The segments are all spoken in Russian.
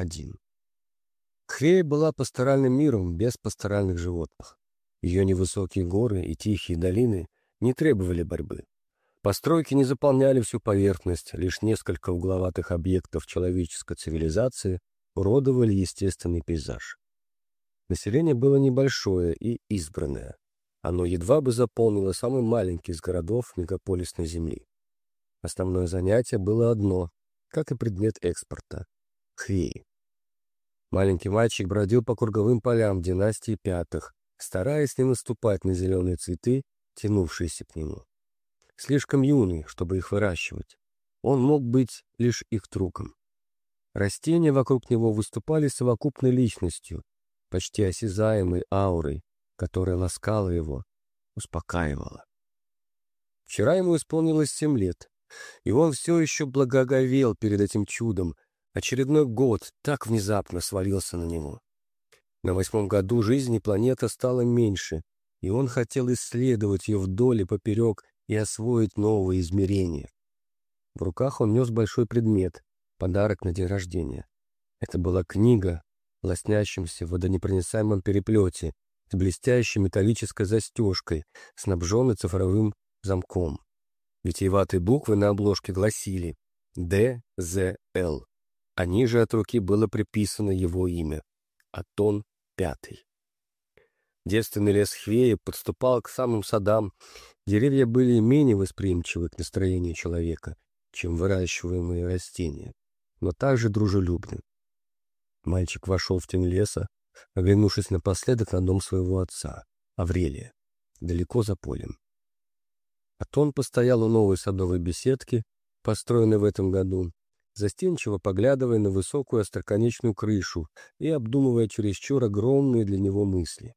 один. Хвея была пасторальным миром без пасторальных животных. Ее невысокие горы и тихие долины не требовали борьбы. Постройки не заполняли всю поверхность, лишь несколько угловатых объектов человеческой цивилизации уродовали естественный пейзаж. Население было небольшое и избранное. Оно едва бы заполнило самый маленький из городов мегаполисной Земли. Основное занятие было одно, как и предмет экспорта — хвеи. Маленький мальчик бродил по круговым полям династии пятых, стараясь не наступать на зеленые цветы, тянувшиеся к нему. Слишком юный, чтобы их выращивать. Он мог быть лишь их другом. Растения вокруг него выступали совокупной личностью, почти осязаемой аурой, которая ласкала его, успокаивала. Вчера ему исполнилось семь лет, и он все еще благоговел перед этим чудом. Очередной год так внезапно свалился на него. На восьмом году жизни планета стала меньше, и он хотел исследовать ее вдоль и поперек и освоить новые измерения. В руках он нес большой предмет, подарок на день рождения. Это была книга, в водонепроницаемом переплете, с блестящей металлической застежкой, снабженной цифровым замком. Витиеватые буквы на обложке гласили «ДЗЛ», а ниже от руки было приписано его имя — Атон Пятый. Девственный лес Хвея подступал к самым садам, деревья были менее восприимчивы к настроению человека, чем выращиваемые растения, но также дружелюбны. Мальчик вошел в тень леса, оглянувшись напоследок на дом своего отца, Аврелия, далеко за полем. Атон постоял у новой садовой беседки, построенной в этом году, застенчиво поглядывая на высокую остроконечную крышу и обдумывая чересчур огромные для него мысли.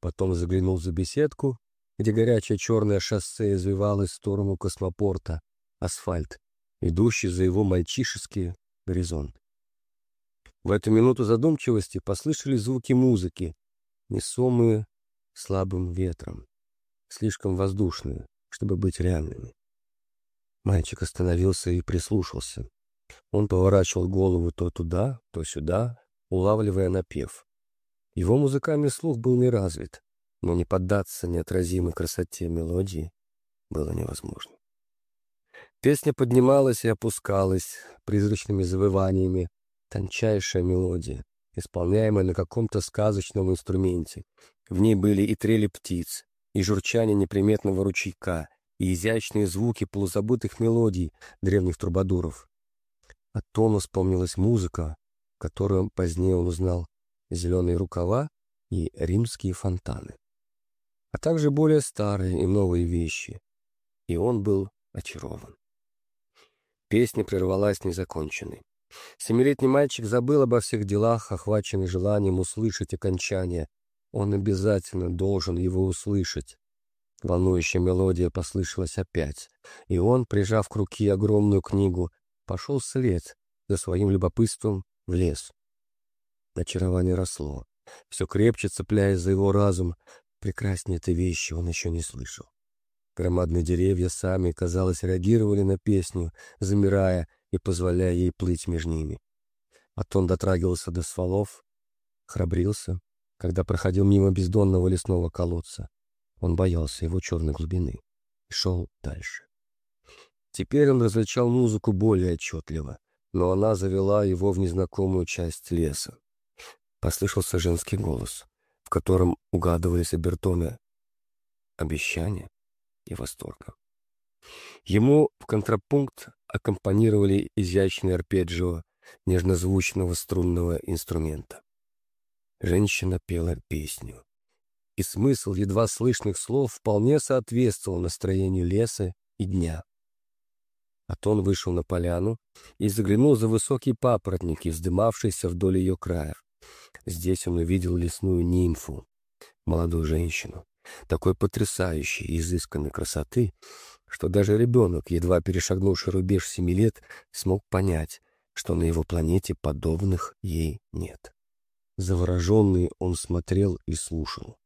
Потом заглянул за беседку, где горячее черное шоссе извивалось в сторону космопорта, асфальт, идущий за его мальчишеский горизонт. В эту минуту задумчивости послышались звуки музыки, несомые слабым ветром, слишком воздушные, чтобы быть реальными. Мальчик остановился и прислушался. Он поворачивал голову то туда, то сюда, улавливая напев. Его музыкальный слух был не развит, но не поддаться неотразимой красоте мелодии было невозможно. Песня поднималась и опускалась призрачными завываниями, тончайшая мелодия, исполняемая на каком-то сказочном инструменте. В ней были и трели птиц, и журчание неприметного ручейка, и изящные звуки полузабытых мелодий древних трубадуров. А тону вспомнилась музыка, которую позднее он узнал «Зеленые рукава» и «Римские фонтаны», а также более старые и новые вещи. И он был очарован. Песня прервалась незаконченной. Семилетний мальчик забыл обо всех делах, охваченный желанием услышать окончание. Он обязательно должен его услышать. Волнующая мелодия послышалась опять, и он, прижав к руке огромную книгу, пошел вслед за своим любопытством в лес. Очарование росло, все крепче цепляясь за его разум. Прекраснее этой вещи он еще не слышал. Громадные деревья сами, казалось, реагировали на песню, замирая и позволяя ей плыть между ними. Атон дотрагивался до стволов, храбрился, когда проходил мимо бездонного лесного колодца. Он боялся его черной глубины и шел дальше. Теперь он различал музыку более отчетливо, но она завела его в незнакомую часть леса. Послышался женский голос, в котором угадывались обертоны обещания и восторга. Ему в контрапункт аккомпанировали изящные арпеджио нежнозвучного струнного инструмента. Женщина пела песню, и смысл едва слышных слов вполне соответствовал настроению леса и дня. Атон вышел на поляну и заглянул за высокие папоротники, вздымавшиеся вдоль ее краев. Здесь он увидел лесную нимфу, молодую женщину, такой потрясающей и изысканной красоты, что даже ребенок, едва перешагнувший рубеж семи лет, смог понять, что на его планете подобных ей нет. Завороженный он смотрел и слушал.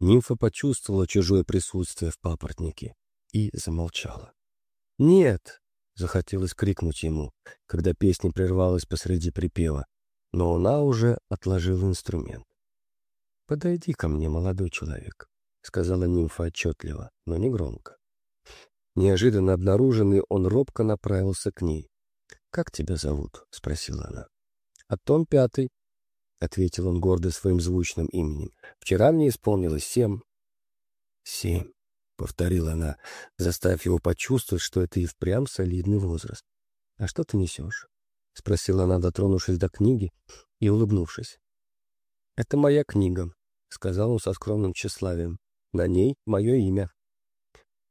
Нимфа почувствовала чужое присутствие в папоротнике и замолчала. «Нет!» — захотелось крикнуть ему, когда песня прервалась посреди припева. но она уже отложила инструмент. «Подойди ко мне, молодой человек», — сказала нимфа отчетливо, но не громко. Неожиданно обнаруженный, он робко направился к ней. «Как тебя зовут?» — спросила она. «Атон Пятый», — ответил он гордо своим звучным именем. «Вчера мне исполнилось семь». «Семь», — повторила она, заставив его почувствовать, что это и впрямь солидный возраст. «А что ты несешь?» — спросила она, дотронувшись до книги и улыбнувшись. «Это моя книга», — сказал он со скромным тщеславием. «На ней мое имя».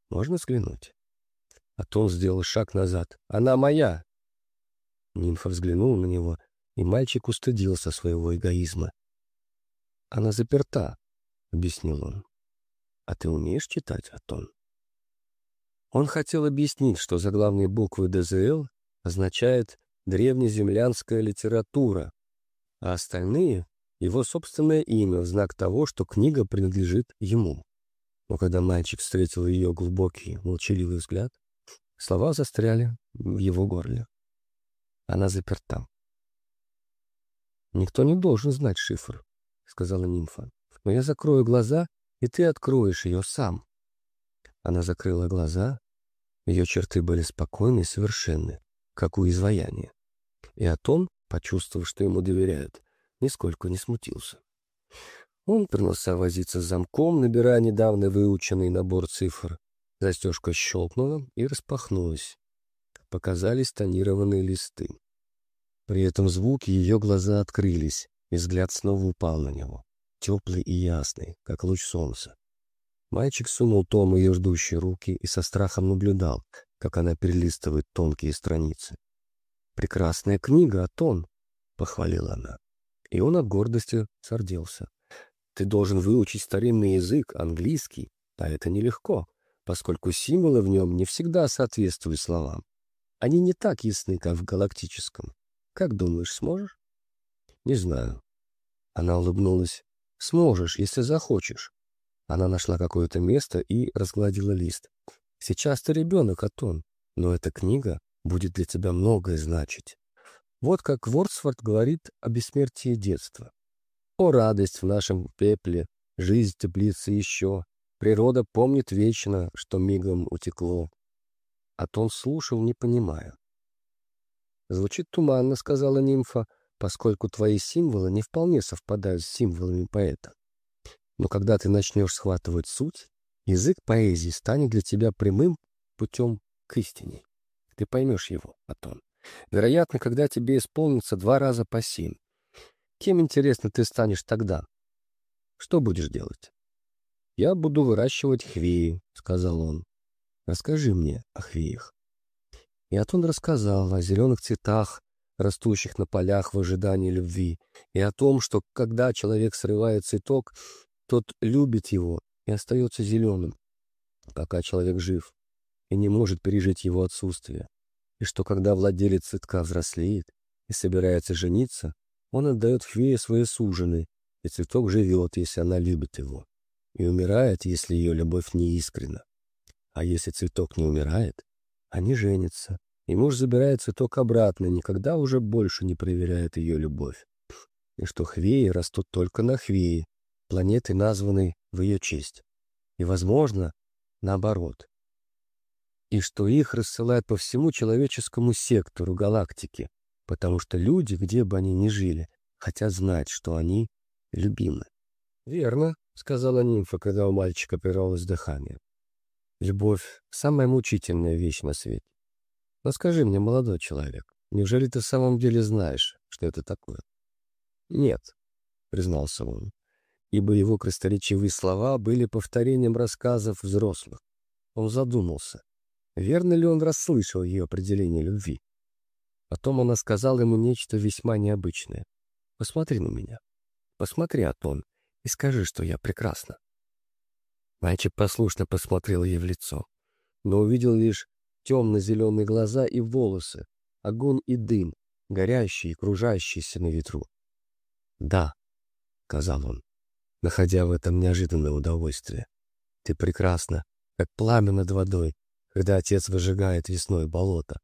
«Можно взглянуть?» А то он сделал шаг назад. «Она моя!» Нимфа взглянула на него, и мальчик устыдился своего эгоизма. «Она заперта», — объяснил он. «А ты умеешь читать, Атон?» Он хотел объяснить, что заглавные буквы ДЗЛ означают «древнеземлянская литература», а остальные — его собственное имя в знак того, что книга принадлежит ему. Но когда мальчик встретил ее глубокий, молчаливый взгляд, слова застряли в его горле. Она заперта. «Никто не должен знать шифр», — сказала нимфа. «Но я закрою глаза, и ты откроешь ее сам». Она закрыла глаза. Ее черты были спокойны и совершенны, как у изваяния. И Атон, почувствовав, что ему доверяют, нисколько не смутился. Он принялся возиться с замком, набирая недавно выученный набор цифр. Застежка щелкнула и распахнулась. Показались тонированные листы. При этом звуки ее глаза открылись, и взгляд снова упал на него, теплый и ясный, как луч солнца. Мальчик сунул Том ее ждущие руки и со страхом наблюдал, как она перелистывает тонкие страницы. «Прекрасная книга, Атон!» — похвалила она. И он от гордости сордился. Ты должен выучить старинный язык, английский, а это нелегко, поскольку символы в нем не всегда соответствуют словам. Они не так ясны, как в галактическом. Как думаешь, сможешь? Не знаю. Она улыбнулась. Сможешь, если захочешь. Она нашла какое-то место и разгладила лист. Сейчас ты ребенок, Атон, но эта книга будет для тебя многое значить. Вот как Вордсворт говорит о бессмертии детства. О, радость в нашем пепле, жизнь теплится еще, природа помнит вечно, что мигом утекло. А тон слушал, не понимая. «Звучит туманно», — сказала нимфа, «поскольку твои символы не вполне совпадают с символами поэта. Но когда ты начнешь схватывать суть, язык поэзии станет для тебя прямым путем к истине. Ты поймешь его, Атон. Вероятно, когда тебе исполнится два раза по семь, Кем, интересно, ты станешь тогда? Что будешь делать? Я буду выращивать хвеи, сказал он. Расскажи мне о хвеях. И Атон рассказал о зеленых цветах, растущих на полях в ожидании любви, и о том, что когда человек срывает цветок, тот любит его и остается зеленым, пока человек жив, и не может пережить его отсутствие, и что когда владелец цветка взрослеет и собирается жениться, он отдает Хвее свои сужены, и цветок живет, если она любит его, и умирает, если ее любовь не искренна. А если цветок не умирает, они женятся, и муж забирает цветок обратно, никогда уже больше не проверяет ее любовь. И что хвеи растут только на хвее, планеты, названной в ее честь. И, возможно, наоборот. И что их рассылают по всему человеческому сектору галактики, потому что люди, где бы они ни жили, хотят знать, что они любимы. «Верно», — сказала нимфа, когда у мальчика прервалось дыхание. «Любовь — самая мучительная вещь на свете. Но скажи мне, молодой человек, неужели ты в самом деле знаешь, что это такое?» «Нет», — признался он, ибо его красноречивые слова были повторением рассказов взрослых. Он задумался, верно ли он расслышал ее определение любви. Потом она сказала ему нечто весьма необычное. «Посмотри на меня. Посмотри, Атон, и скажи, что я прекрасна». Мальчик послушно посмотрел ей в лицо, но увидел лишь темно-зеленые глаза и волосы, огонь и дым, горящие и кружащиеся на ветру. «Да», — сказал он, находя в этом неожиданное удовольствие, — «ты прекрасна, как пламя над водой, когда отец выжигает весной болото.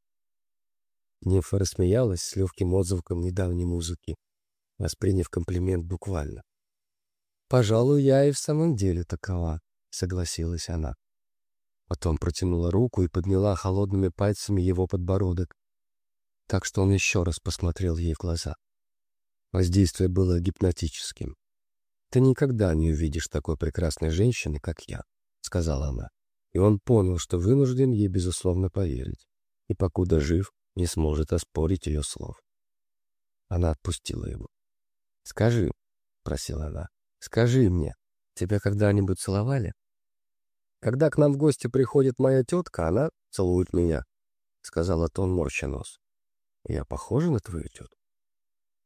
Нимфа рассмеялась с легким отзвуком недавней музыки восприняв комплимент буквально. «Пожалуй, я и в самом деле такова», — согласилась она. Потом протянула руку и подняла холодными пальцами его подбородок, так что он еще раз посмотрел ей в глаза. Воздействие было гипнотическим. «Ты никогда не увидишь такой прекрасной женщины, как я», — сказала она. И он понял, что вынужден ей, безусловно, поверить. И покуда жив, не сможет оспорить ее слов. Она отпустила его. «Скажи», — просила она, — «скажи мне, тебя когда-нибудь целовали?» «Когда к нам в гости приходит моя тетка, она целует меня», — сказала Тон морща нос. «Я похожа на твою тетку?»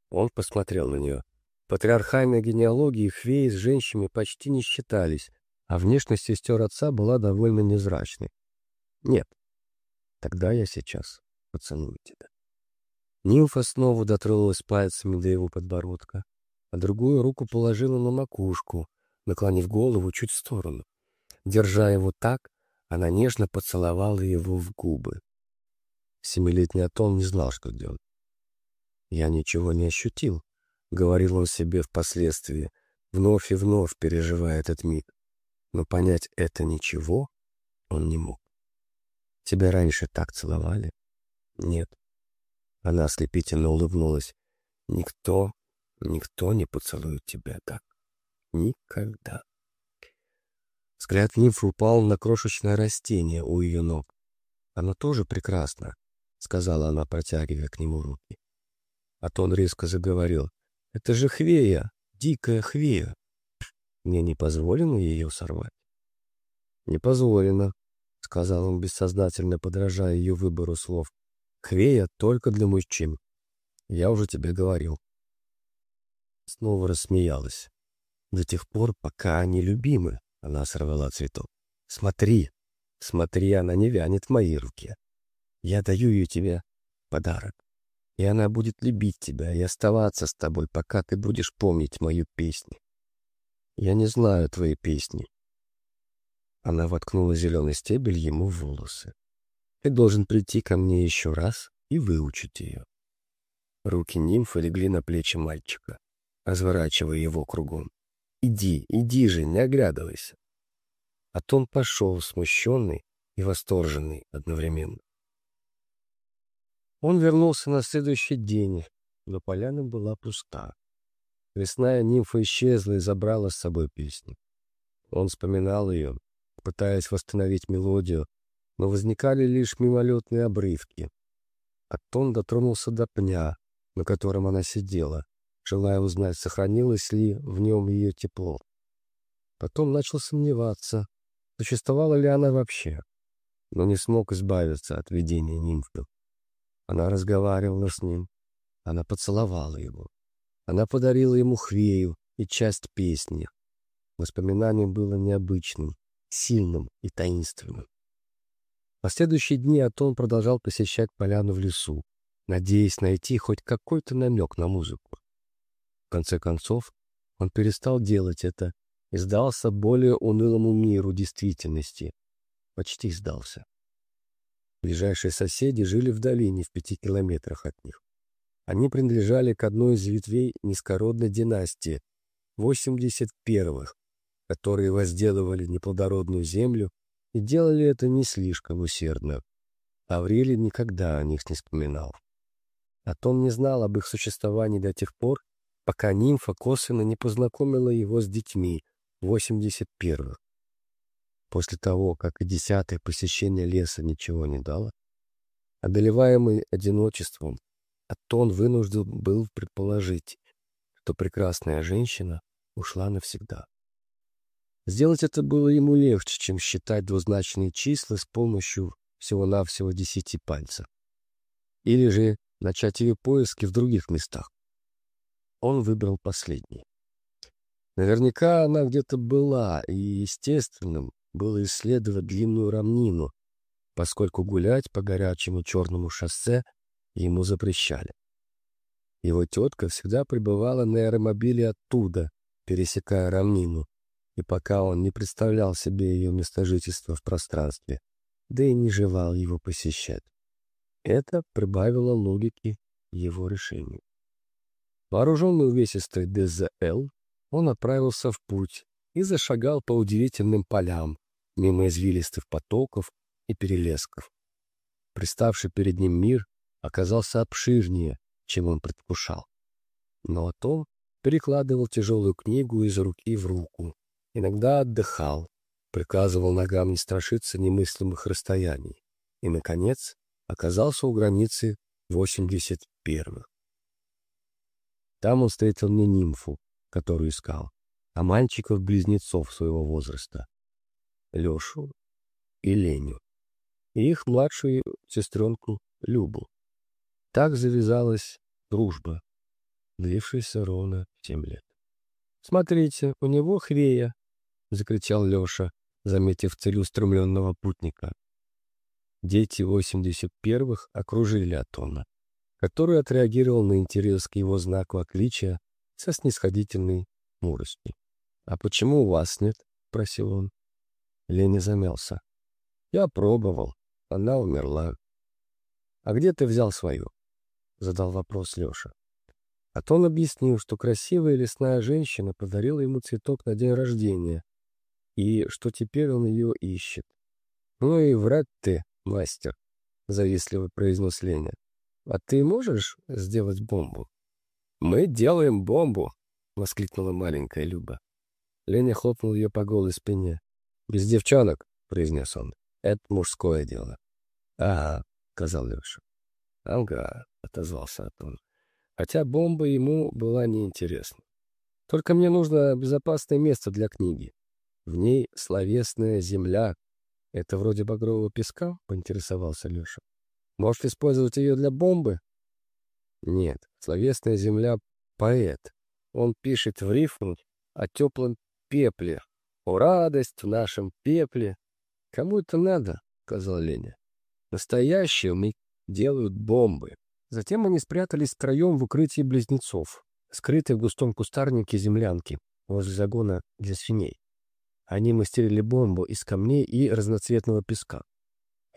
Он посмотрел на нее. Патриархальной генеалогии хвеи с женщинами почти не считались, а внешность сестер отца была довольно незрачной. «Нет, тогда я сейчас поцелую тебя». Нимфа снова дотронулась пальцами до его подбородка, а другую руку положила на макушку, наклонив голову чуть в сторону. Держа его так, она нежно поцеловала его в губы. Семилетний Атон не знал, что делать. «Я ничего не ощутил», — говорил он себе впоследствии, вновь и вновь переживая этот миг. Но понять это ничего он не мог. «Тебя раньше так целовали?» «Нет». Она ослепительно улыбнулась. «Никто, никто не поцелует тебя так. Никогда». Взгляд нимфы упал на крошечное растение у ее ног. «Оно тоже прекрасно», — сказала она, протягивая к нему руки. А он резко заговорил. «Это же хвея, дикая хвея. Мне не позволено ее сорвать?» «Не позволено», — сказал он, бессознательно подражая ее выбору слов. «Хвея только для мужчин. Я уже тебе говорил». Снова рассмеялась. До тех пор, пока они любимы, она сорвала цветок. «Смотри, смотри, она не вянет в моей руке. Я даю ее тебе подарок и она будет любить тебя и оставаться с тобой, пока ты будешь помнить мою песню. Я не знаю твоей песни. Она воткнула зеленый стебель ему в волосы. Ты должен прийти ко мне еще раз и выучить ее. Руки нимфы легли на плечи мальчика, разворачивая его кругом. «Иди, иди же, не оглядывайся!» А тон пошел, смущенный и восторженный одновременно. Он вернулся на следующий день, но поляна была пуста. Лесная нимфа исчезла и забрала с собой песню. Он вспоминал ее, пытаясь восстановить мелодию, но возникали лишь мимолетные обрывки. Аттон дотронулся до пня, на котором она сидела, желая узнать, сохранилось ли в нем ее тепло. Потом начал сомневаться, существовала ли она вообще, но не смог избавиться от видения нимфы. Она разговаривала с ним. Она поцеловала его. Она подарила ему хвею и часть песни. Воспоминание было необычным, сильным и таинственным. В следующие дни Атон продолжал посещать поляну в лесу, надеясь найти хоть какой-то намек на музыку. В конце концов, он перестал делать это и сдался более унылому миру действительности. Почти сдался. Ближайшие соседи жили в долине в пяти километрах от них. Они принадлежали к одной из ветвей низкородной династии, 81-х, которые возделывали неплодородную землю и делали это не слишком усердно. Аврелий никогда о них не вспоминал. А Том не знал об их существовании до тех пор, пока нимфа косвенно не познакомила его с детьми 81-х. После того, как и десятое посещение леса ничего не дало, одолеваемый одиночеством, Атон вынужден был предположить, что прекрасная женщина ушла навсегда. Сделать это было ему легче, чем считать двузначные числа с помощью всего-навсего десяти пальцев. Или же начать ее поиски в других местах. Он выбрал последний. Наверняка она где-то была, и естественным, было исследовать длинную равнину, поскольку гулять по горячему черному шоссе ему запрещали. Его тетка всегда пребывала на аэромобиле оттуда, пересекая равнину, и пока он не представлял себе ее местожительство в пространстве, да и не желал его посещать. Это прибавило логики его решению. Вооруженный увесистой ДЗЛ, он отправился в путь и зашагал по удивительным полям, мимо извилистых потоков и перелесков. Приставший перед ним мир оказался обширнее, чем он предвкушал. Но Атон перекладывал тяжелую книгу из руки в руку, иногда отдыхал, приказывал ногам не страшиться немыслимых расстояний и, наконец, оказался у границы 81-х. Там он встретил не нимфу, которую искал, а мальчиков-близнецов своего возраста, Лешу и Леню, и их младшую сестренку Любу. Так завязалась дружба, длившаяся ровно семь лет. «Смотрите, у него хвея!» — закричал Леша, заметив целеустремленного путника. Дети 81-х окружили Атона который отреагировал на интерес к его знаку отличия со снисходительной муростью. «А почему у вас нет?» — просил он. Леня замялся. «Я пробовал. Она умерла». «А где ты взял свою?» — задал вопрос Леша. А то он объяснил, что красивая лесная женщина подарила ему цветок на день рождения, и что теперь он ее ищет. «Ну и врать ты, мастер», — завистливо произнес Леня. «А ты можешь сделать бомбу?» «Мы делаем бомбу!» — воскликнула маленькая Люба. Леня хлопнул ее по голой спине. «Без девчонок!» — произнес он. «Это мужское дело». «Ага», — сказал Леша. «Ага», — отозвался Атон. Хотя бомба ему была неинтересна. «Только мне нужно безопасное место для книги. В ней словесная земля. Это вроде багрового песка?» — поинтересовался Леша. Может использовать ее для бомбы? Нет, словесная земля — поэт. Он пишет в рифму о теплом пепле. О, радость в нашем пепле. Кому это надо, — сказал Леня. Настоящие мы делают бомбы. Затем они спрятались втроем в укрытии близнецов, скрытой в густом кустарнике землянки, возле загона для свиней. Они мастерили бомбу из камней и разноцветного песка.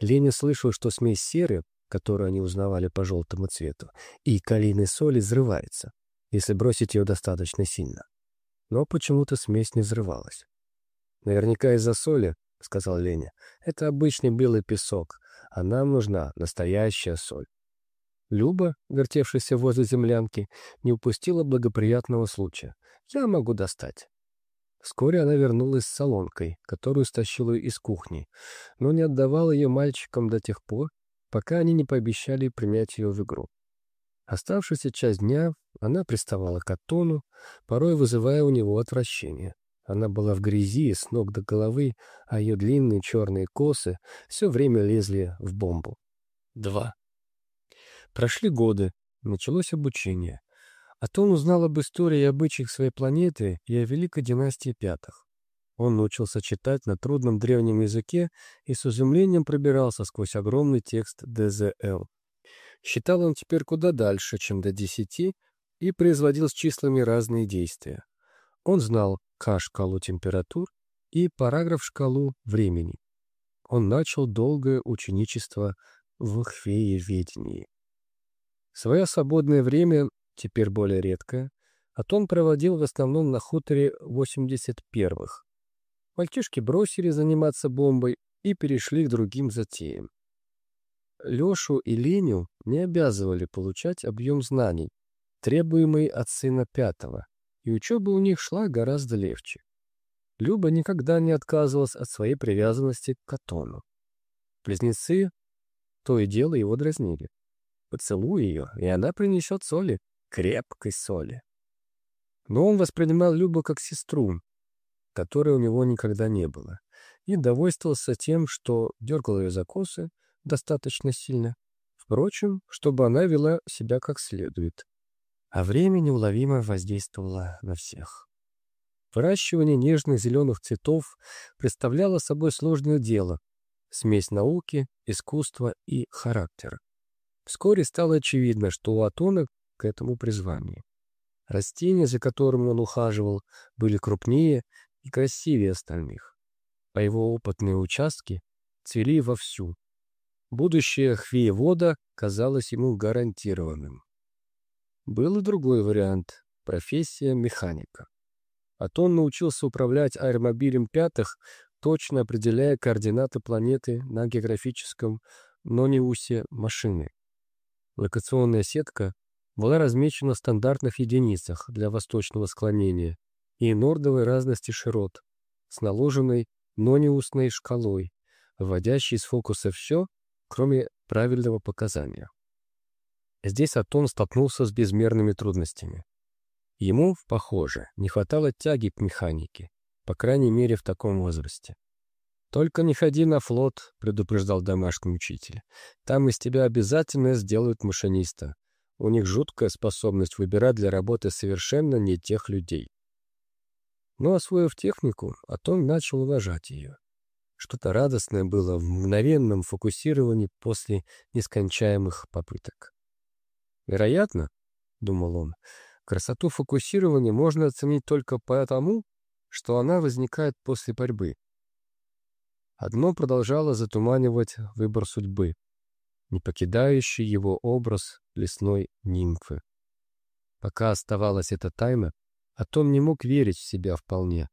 Леня слышал, что смесь серы которую они узнавали по желтому цвету, и калийной соли взрывается, если бросить ее достаточно сильно. Но почему-то смесь не взрывалась. «Наверняка из-за соли», — сказал Леня, — «это обычный белый песок, а нам нужна настоящая соль». Люба, вертевшаяся возле землянки, не упустила благоприятного случая. «Я могу достать». Вскоре она вернулась с солонкой, которую стащила из кухни, но не отдавала ее мальчикам до тех пор, пока они не пообещали принять ее в игру. Оставшуюся часть дня она приставала к Атону, порой вызывая у него отвращение. Она была в грязи с ног до головы, а ее длинные черные косы все время лезли в бомбу. 2. Прошли годы, началось обучение. Атон узнал об истории и обычаях своей планеты и о великой династии пятых. Он научился читать на трудном древнем языке и с изумлением пробирался сквозь огромный текст ДЗЛ. Считал он теперь куда дальше, чем до десяти, и производил с числами разные действия. Он знал К-шкалу температур и параграф-шкалу времени. Он начал долгое ученичество в хвееведении. Свое свободное время, теперь более редкое, Атон проводил в основном на хуторе 81-х, Мальчишки бросили заниматься бомбой и перешли к другим затеям. Лешу и Леню не обязывали получать объем знаний, требуемый от сына пятого, и учеба у них шла гораздо легче. Люба никогда не отказывалась от своей привязанности к Катону. Близнецы то и дело его дразнили. Поцелуй ее, и она принесет соли, крепкой соли. Но он воспринимал Любу как сестру, которой у него никогда не было, и довольствовался тем, что дергал ее за косы достаточно сильно, впрочем, чтобы она вела себя как следует. А время неуловимо воздействовало на всех. Выращивание нежных зеленых цветов представляло собой сложное дело, смесь науки, искусства и характера. Вскоре стало очевидно, что у Атона к этому призвание. Растения, за которыми он ухаживал, были крупнее и красивее остальных, а его опытные участки цвели вовсю. Будущее хвеевода казалось ему гарантированным. Был и другой вариант — профессия механика. Атон научился управлять аэромобилем пятых, точно определяя координаты планеты на географическом нониусе машины. Локационная сетка была размечена в стандартных единицах для восточного склонения и нордовой разности широт с наложенной нониусной шкалой, вводящей из фокуса все, кроме правильного показания. Здесь Атон столкнулся с безмерными трудностями. Ему, похоже, не хватало тяги к механике, по крайней мере в таком возрасте. «Только не ходи на флот», — предупреждал домашний учитель. «Там из тебя обязательно сделают машиниста. У них жуткая способность выбирать для работы совершенно не тех людей». Но, освоив технику, Атон начал уважать ее. Что-то радостное было в мгновенном фокусировании после нескончаемых попыток. «Вероятно», — думал он, — «красоту фокусирования можно оценить только потому, что она возникает после борьбы. Одно продолжало затуманивать выбор судьбы, не покидающий его образ лесной нимфы. Пока оставалась эта тайна, а Том не мог верить в себя вполне.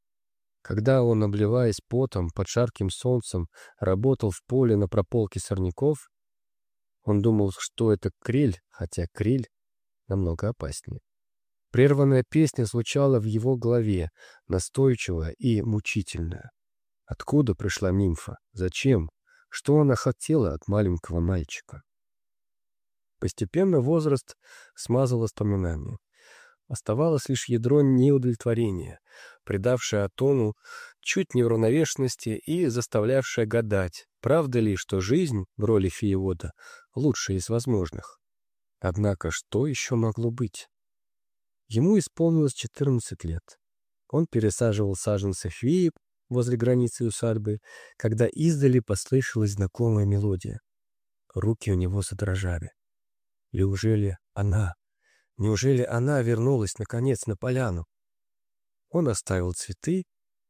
Когда он, обливаясь потом под жарким солнцем, работал в поле на прополке сорняков, он думал, что это криль, хотя криль намного опаснее. Прерванная песня звучала в его голове, настойчивая и мучительная. Откуда пришла нимфа? Зачем? Что она хотела от маленького мальчика? Постепенно возраст смазал воспоминания. Оставалось лишь ядро неудовлетворения, придавшее Атону чуть неуравновешенности и заставлявшее гадать, правда ли, что жизнь в роли феевода лучшая из возможных. Однако что еще могло быть? Ему исполнилось 14 лет. Он пересаживал саженцы феи возле границы усадьбы, когда издали послышалась знакомая мелодия. Руки у него задрожали. Неужели она? Неужели она вернулась, наконец, на поляну? Он оставил цветы,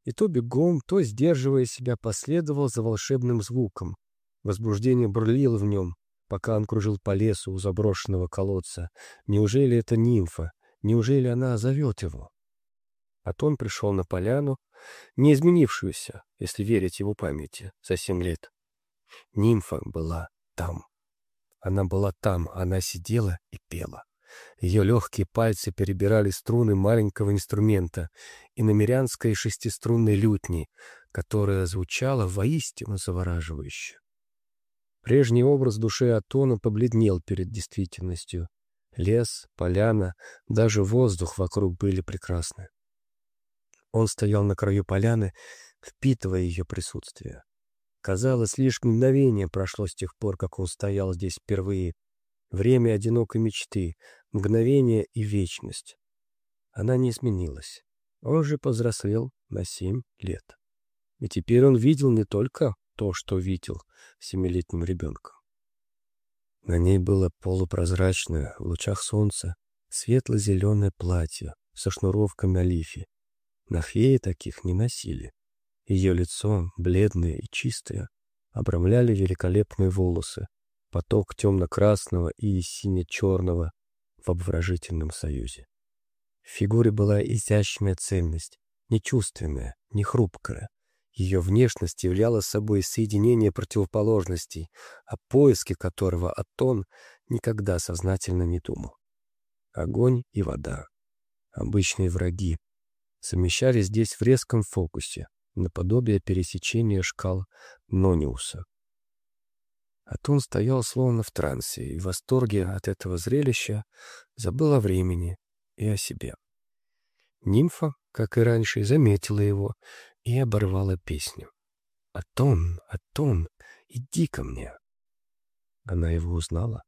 и то бегом, то, сдерживая себя, последовал за волшебным звуком. Возбуждение бурлило в нем, пока он кружил по лесу у заброшенного колодца. Неужели это нимфа? Неужели она зовет его? Атон пришел на поляну, не изменившуюся, если верить его памяти, за семь лет. Нимфа была там. Она была там, она сидела и пела. Ее легкие пальцы перебирали струны маленького инструмента и намерянской шестиструнной лютни, которая звучала воистину завораживающе. Прежний образ души Атона побледнел перед действительностью. Лес, поляна, даже воздух вокруг были прекрасны. Он стоял на краю поляны, впитывая ее присутствие. Казалось, лишь мгновение прошло с тех пор, как он стоял здесь впервые. Время одинокой мечты, мгновение и вечность. Она не изменилась. Он же повзрослел на семь лет. И теперь он видел не только то, что видел семилетним ребенком. На ней было полупрозрачное, в лучах солнца, светло-зеленое платье со шнуровками олифи. На феи таких не носили. Ее лицо, бледное и чистое, обрамляли великолепные волосы, поток темно-красного и сине-черного в обворожительном союзе. В фигуре была изящная цельность, не чувственная, не хрупкая, ее внешность являла собой соединение противоположностей, о поиске которого Атон никогда сознательно не думал. Огонь и вода, обычные враги, совмещались здесь в резком фокусе, наподобие пересечения шкал Нониуса. Атон стоял словно в трансе и в восторге от этого зрелища забыл о времени и о себе. Нимфа, как и раньше, заметила его и оборвала песню. «Атон, Атон, иди ко мне!» Она его узнала.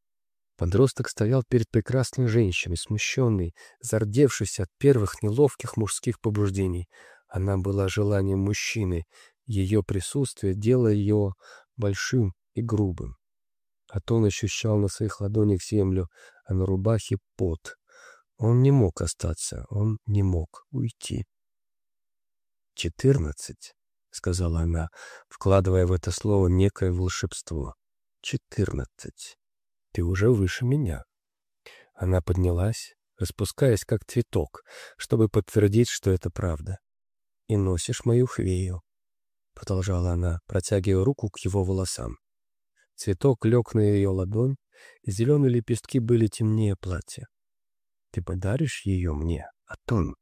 Подросток стоял перед прекрасной женщиной, смущенный, зардевшись от первых неловких мужских побуждений. Она была желанием мужчины, ее присутствие делало ее большим и грубым. Атон ощущал на своих ладонях землю, а на рубахе пот. Он не мог остаться, он не мог уйти. «Четырнадцать», — сказала она, вкладывая в это слово некое волшебство. «Четырнадцать. Ты уже выше меня». Она поднялась, распускаясь как цветок, чтобы подтвердить, что это правда. «И носишь мою хвею», — продолжала она, протягивая руку к его волосам. Цветок лег на ее ладонь, и зеленые лепестки были темнее платья. «Ты подаришь ее мне, Атон?»